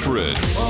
Fritz.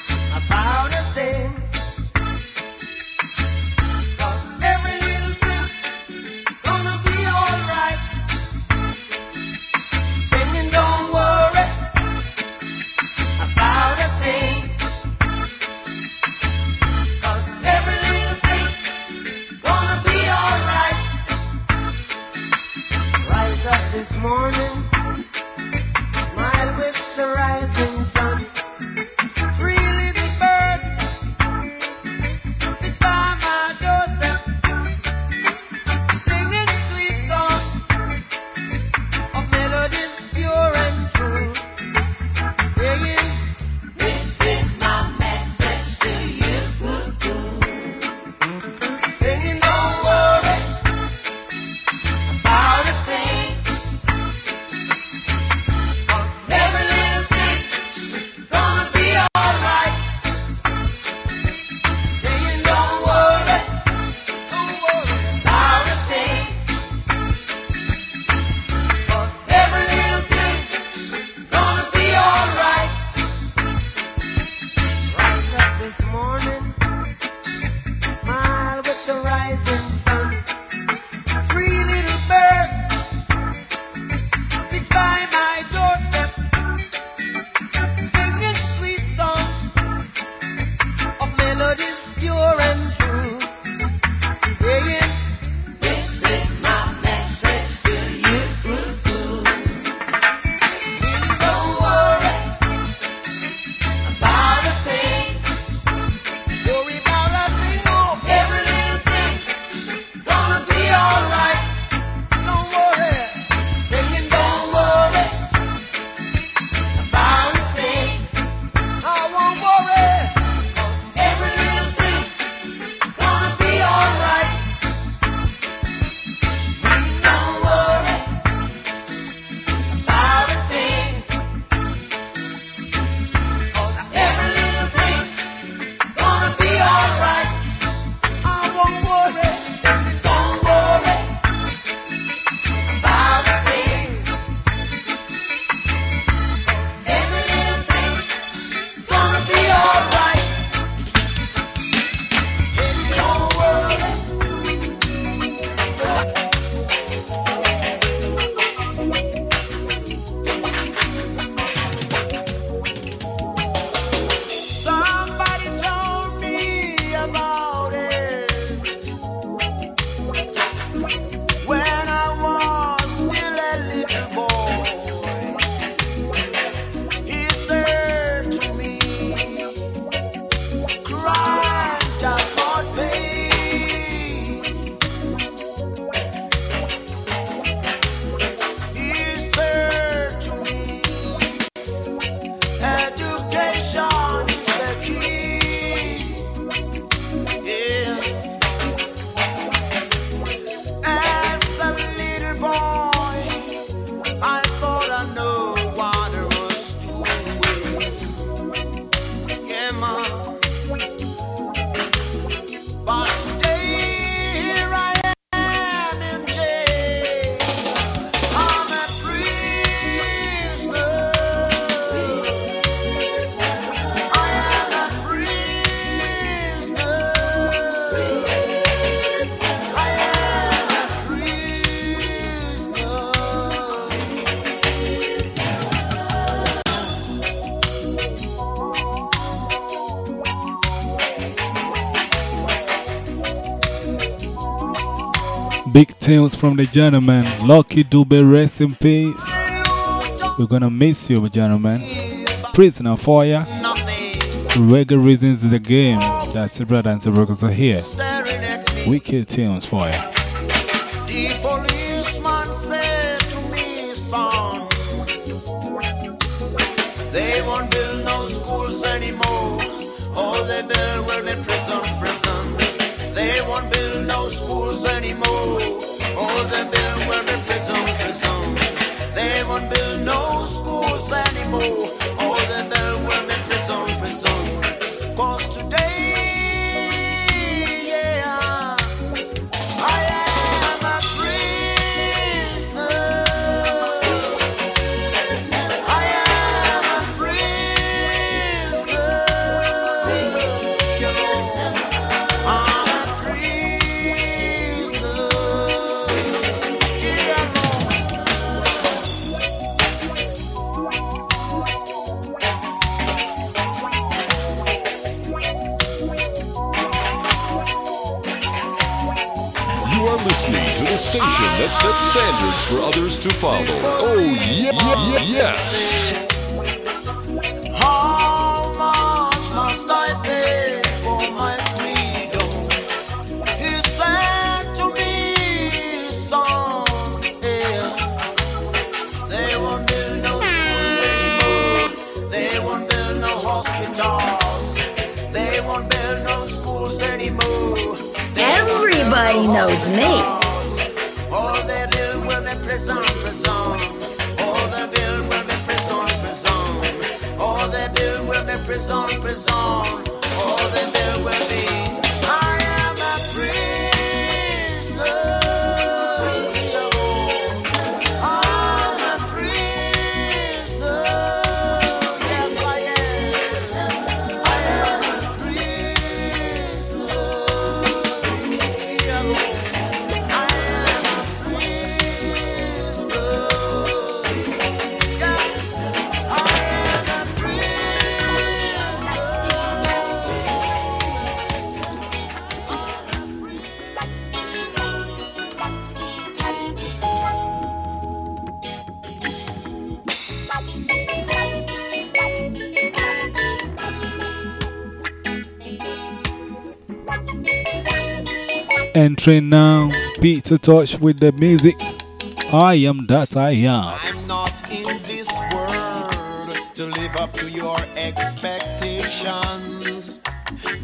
Tunes from the gentleman. Lucky Dube, rest in peace. We're gonna miss you, gentlemen. Prisoner for ya. Reggae Reasons is the game. That's the brother and the brothers are here. Wicked tunes for ya. To follow. Oh, yeah, yeah, yes. How much must I pay for my freedom? He said to me, son, yeah, they won't build no schools anymore. They won't build no hospitals. They won't build no schools anymore. They won't build Everybody knows me. présent, le présent. Entering now, Peter Tosh with the music. I am that I am. I'm not in this world to live up to your expectations.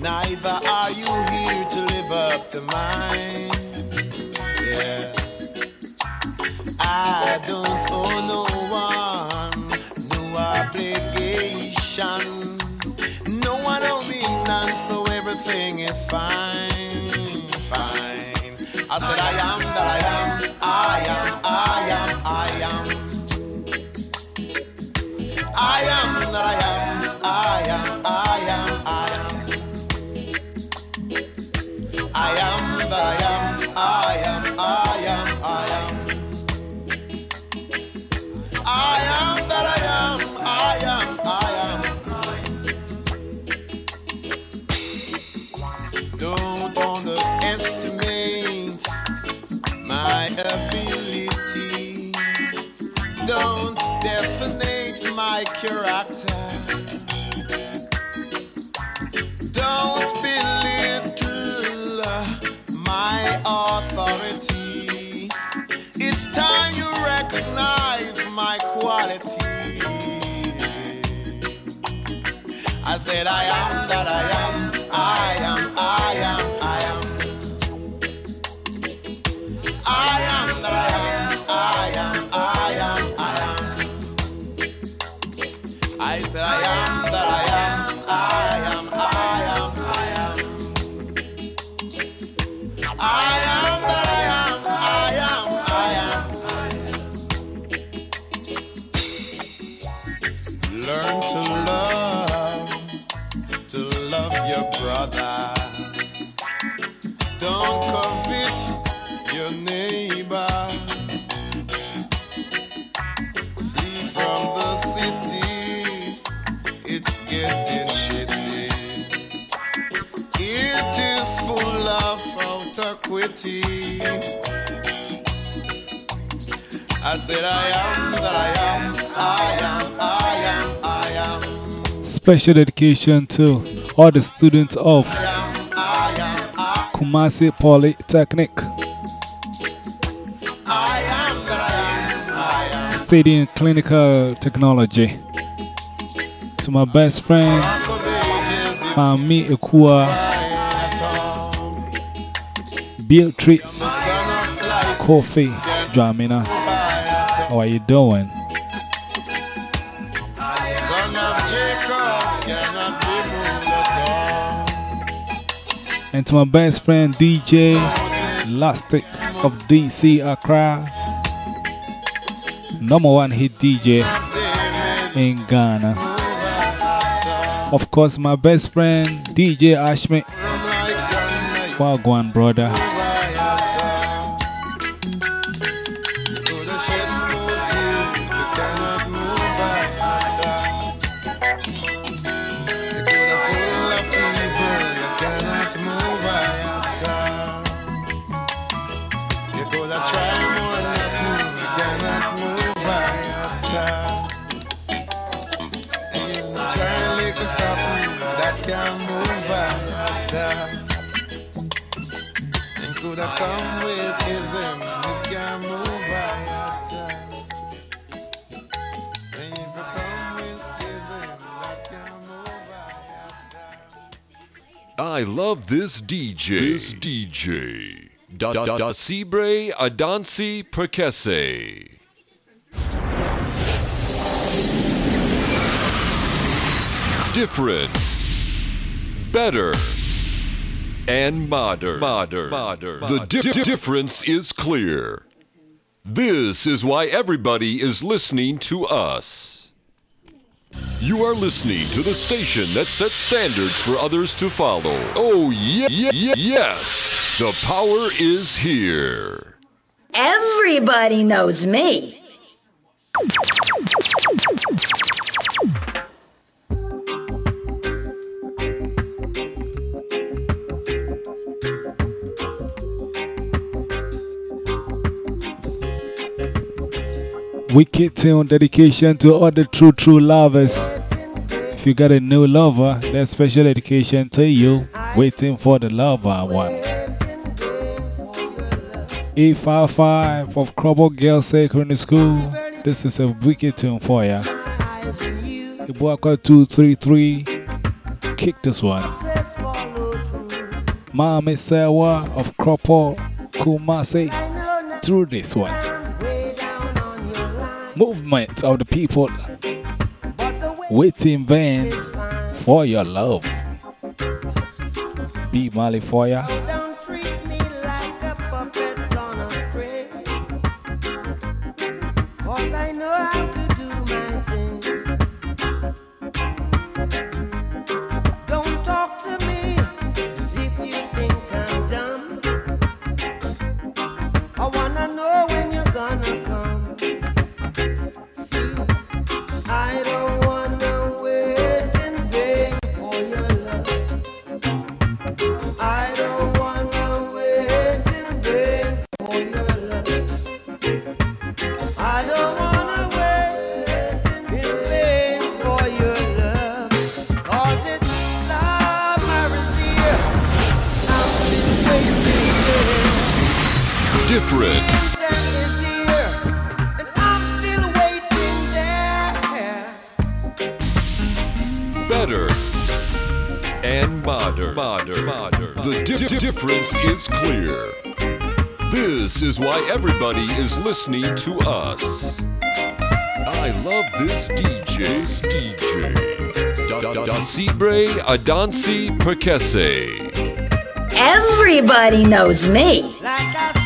Neither are you here to live up to mine. Yeah. I don't owe no one no obligation. No one me none, so everything is fine. I said I am that I am. I am. I am. I am. I am definite I said, Special dedication to all the students of I am, I, Kumasi Polytechnic, I am that I am, I am. studying clinical technology. To my best friend, Rock of ages, Mami Ekua, I at all. Beatrice, Son of light, Kofi, Dramina. How are you doing? And to my best friend DJ Lastic of DC Accra, number one hit DJ in Ghana. Of course, my best friend DJ Ashmi, Wagwan brother. I love this DJ. This DJ. Da da da Sibre Adansi Prekese. Different. Better. And modern. Modern. Modern. The di- di- difference is clear. This is why everybody is listening to us. You are listening to the station that sets standards for others to follow. Oh, yeah, yeah, yeah, yes. The power is here. Everybody knows me. Wicked tune dedication to all the true, true lovers. You got a new lover, that special dedication to you. Waiting for the lover one. A55 of Crobble Girls Secondary School. This is a wicked tune for ya. Ibuaka 233. Kick this one. Mami Sewa of Kropo Kumasi. Through this one. Movement of the people waiting vain for your love. Be Mali there. better and modern. Modern. Modern. The di- di- difference is clear. This is why everybody is listening to us. I love this DJ. This DJ. Da da da Sibre Adansi Prekese. Everybody knows me. Like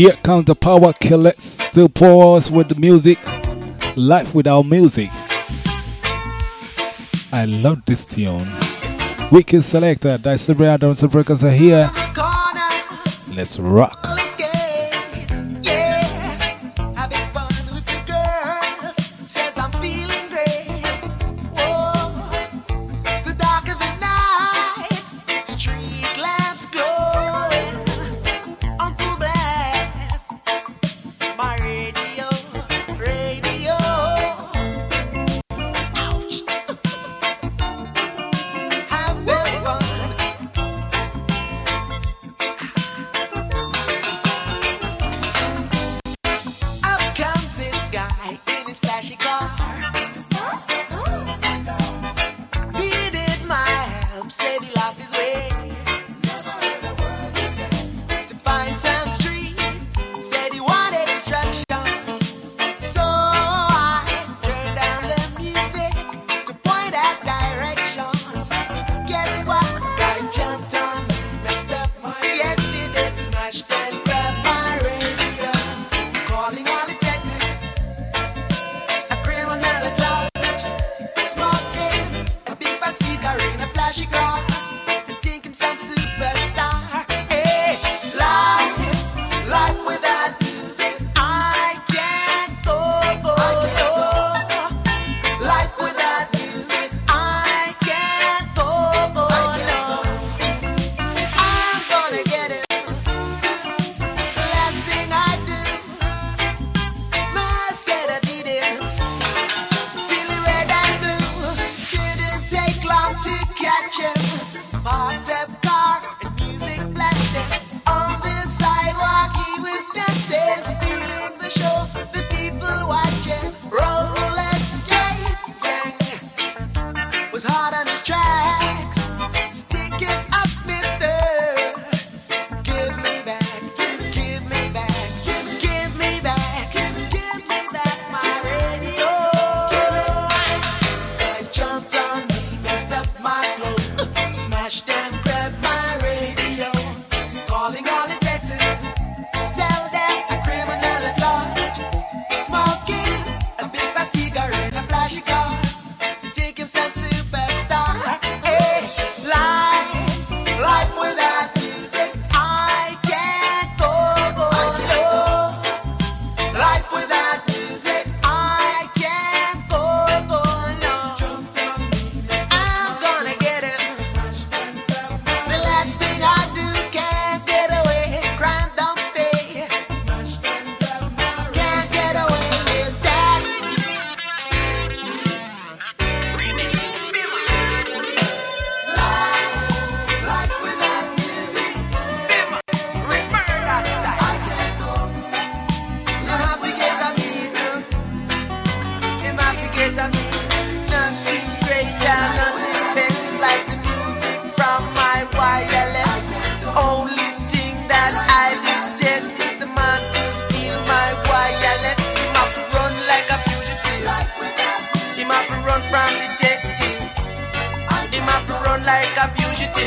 Here comes the power killets, still pause with the music, life without music. I love this tune. Wicked Selector, Dice Sabre Adams and Breakers are here. Let's rock.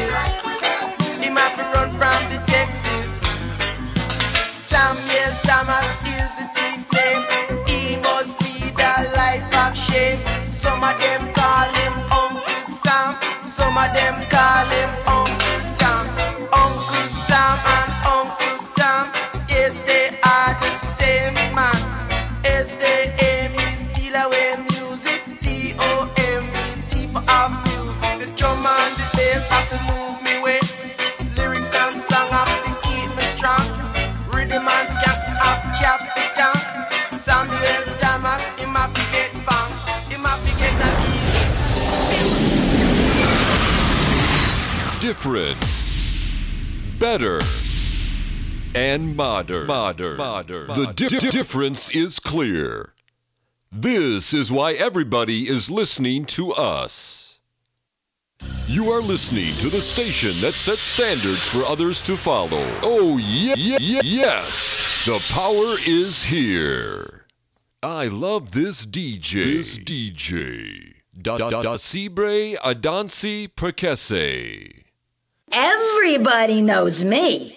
run from. Samuel Thomas is the thief name. He must lead a life of shame. Some of them call him Uncle Sam. Some of them call him different, better, and modern. Modern. modern. The di- di- difference is clear. This is why everybody is listening to us. You are listening to the station that sets standards for others to follow. Oh, yeah, yeah, yes. The power is here. I love this DJ. This DJ. Da da da sibre adansi prekese. Everybody knows me.